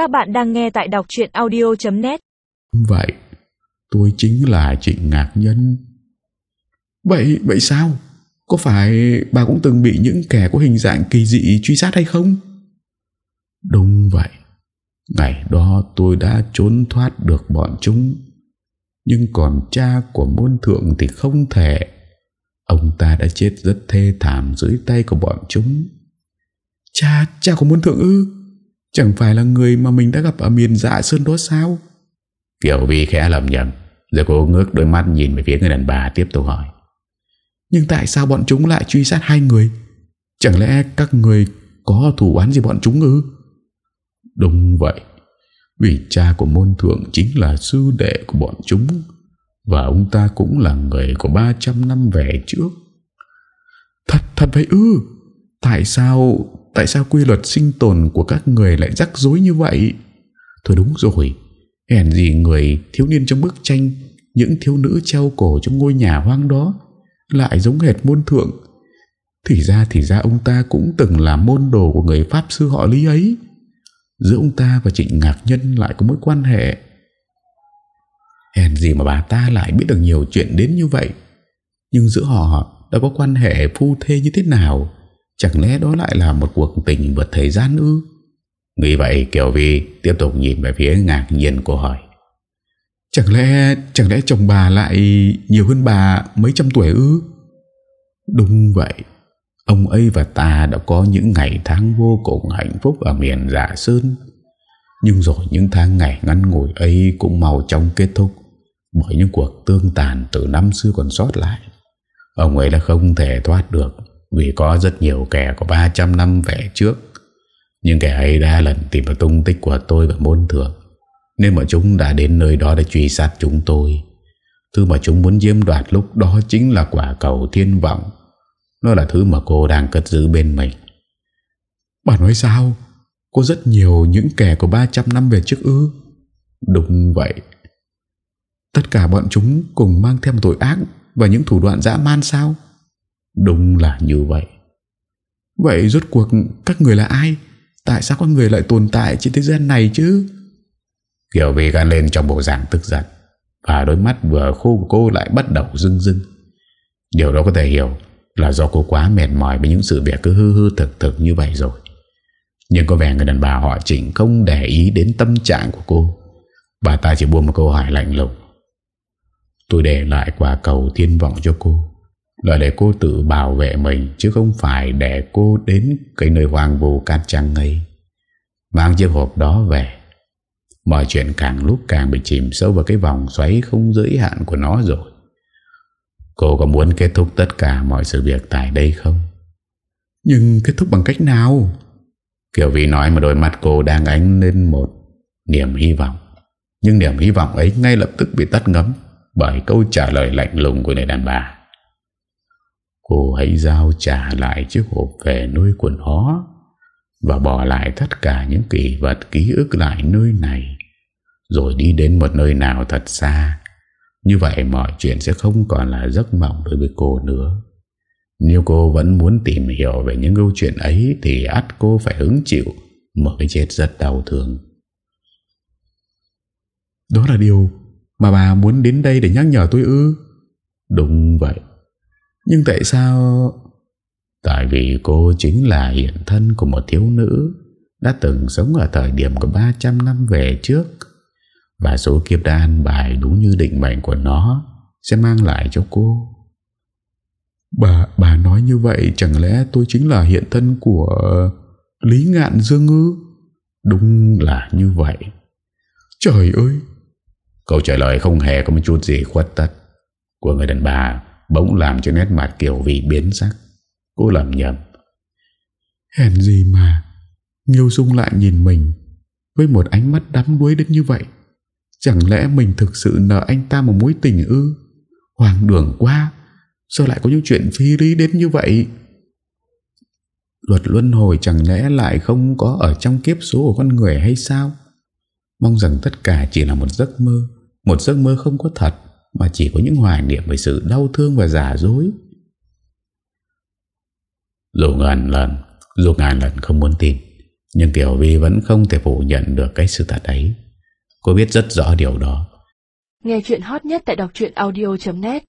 Các bạn đang nghe tại đọc chuyện audio.net Vậy tôi chính là Trịnh Ngạc Nhân. Vậy, vậy sao? Có phải bà cũng từng bị những kẻ có hình dạng kỳ dị truy sát hay không? Đúng vậy. Ngày đó tôi đã trốn thoát được bọn chúng. Nhưng còn cha của môn thượng thì không thể. Ông ta đã chết rất thê thảm dưới tay của bọn chúng. Cha, cha của môn thượng ư? Chẳng phải là người mà mình đã gặp ở miền dạ sơn đó sao? Kiều Vi khẽ lầm nhầm Rồi cô ngước đôi mắt nhìn về phía người đàn bà tiếp tục hỏi. Nhưng tại sao bọn chúng lại truy sát hai người? Chẳng lẽ các người có thủ án gì bọn chúng ư? Đúng vậy. Vì cha của môn thượng chính là sư đệ của bọn chúng Và ông ta cũng là người của 300 năm về trước. Thật, thật vậy ư? Tại sao Tại sao quy luật sinh tồn của các người lại rắc rối như vậy? Thôi đúng rồi, Hèn gì người thiếu niên trong bức tranh, Những thiếu nữ treo cổ trong ngôi nhà hoang đó Lại giống hệt môn thượng. Thì ra thì ra ông ta cũng từng là môn đồ của người Pháp sư họ Lý ấy. Giữa ông ta và Trịnh Ngạc Nhân lại có mối quan hệ. Hèn gì mà bà ta lại biết được nhiều chuyện đến như vậy. Nhưng giữa họ đã có quan hệ phu thê như thế nào? Chẳng lẽ đó lại là một cuộc tình vượt thời gian ư? Nghĩ vậy, Kiều Vi tiếp tục nhìn về phía ngạc nhiên cô hỏi. Chẳng lẽ Chẳng lẽ chồng bà lại nhiều hơn bà mấy trăm tuổi ư? Đúng vậy. Ông ấy và ta đã có những ngày tháng vô cùng hạnh phúc ở miền Dạ Sơn. Nhưng rồi những tháng ngày ngắn ngủi ấy cũng mau chóng kết thúc Bởi những cuộc tương tàn từ năm xưa còn sót lại. Ông ấy đã không thể thoát được. Vì có rất nhiều kẻ có 300 năm về trước. Nhưng kẻ ấy đã lần tìm được tung tích của tôi và môn thượng. Nên mà chúng đã đến nơi đó để truy sát chúng tôi. Thứ mà chúng muốn chiếm đoạt lúc đó chính là quả cầu thiên vọng. Nó là thứ mà cô đang cất giữ bên mình. Bà nói sao? Có rất nhiều những kẻ của 300 năm về trước ư? Đúng vậy. Tất cả bọn chúng cùng mang theo tội ác Và những thủ đoạn dã man sao Đúng là như vậy. Vậy rốt cuộc các người là ai? Tại sao con người lại tồn tại trên thế gian này chứ? Kiều Vi gan lên trong bộ dạng tức giận Và đôi mắt vừa khô của cô lại bắt đầu rưng rưng. Điều đó có thể hiểu Là do cô quá mệt mỏi Với những sự việc cứ hư hư thực thực như vậy rồi. Nhưng có vẻ người đàn bà họ chỉnh Không để ý đến tâm trạng của cô. Bà ta chỉ buông một câu hỏi lạnh lùng. Tôi để lại quả cầu thiên vọng cho cô Là để cô tự bảo vệ mình Chứ không phải để cô đến Cái nơi hoàng vu cát trăng ấy Mang chiếc hộp đó về Mọi chuyện càng lúc càng bị chìm sâu vào cái vòng xoáy không giới hạn của nó rồi. Cô có muốn kết thúc tất cả mọi sự việc tại đây không? Nhưng kết thúc bằng cách nào? Kiều Vi nói mà đôi mắt cô đang ánh lên một niềm hy vọng. Nhưng niềm hy vọng ấy ngay lập tức bị tắt ngấm bởi câu trả lời lạnh lùng của người đàn bà. Cô hãy giao trả lại chiếc hộp về nơi quần hó và bỏ lại tất cả những kỷ vật ký ức lại nơi này rồi đi đến một nơi nào thật xa. Như vậy mọi chuyện sẽ không còn là giấc mộng đối với cô nữa. Nếu cô vẫn muốn tìm hiểu về những câu chuyện ấy thì ắt cô phải hứng chịu một cái chết rất đau thương. Đó là điều mà bà muốn đến đây để nhắc nhở tôi ư? Đúng vậy. Nhưng tại sao... Tại vì cô chính là hiện thân của một thiếu nữ đã từng sống ở thời điểm của 300 năm về trước và số kiếp đã ăn bài đúng như định mệnh của nó sẽ mang lại cho cô. Bà, bà nói như vậy chẳng lẽ tôi chính là hiện thân của Lý Ngạn Dương ư? Đúng là như vậy. Trời ơi! Câu trả lời không hề có một chút gì khuất tất của người đàn bà bỗng làm cho nét mặt Kiều Vy biến sắc. Cô lầm nhầm. Hèn gì mà Nghiêu Dung lại nhìn mình Với một ánh mắt đắm đuối đến như vậy Chẳng lẽ mình thực sự nợ anh ta một mối tình ư Hoàng đường quá, Sao lại có những chuyện phi lý đến như vậy Luật luân hồi chẳng lẽ lại không có Ở trong kiếp số của con người hay sao Mong rằng tất cả chỉ là một giấc mơ, Một giấc mơ không có thật mà chỉ có những hoài niệm về sự đau thương và giả dối. Dù ngàn lần, Dù ngàn lần không muốn tin, Nhưng Kiều Vi vẫn không thể phủ nhận được cái sự thật ấy. Cô biết rất rõ điều đó. Nghe chuyện hot nhất tại đọc audio.net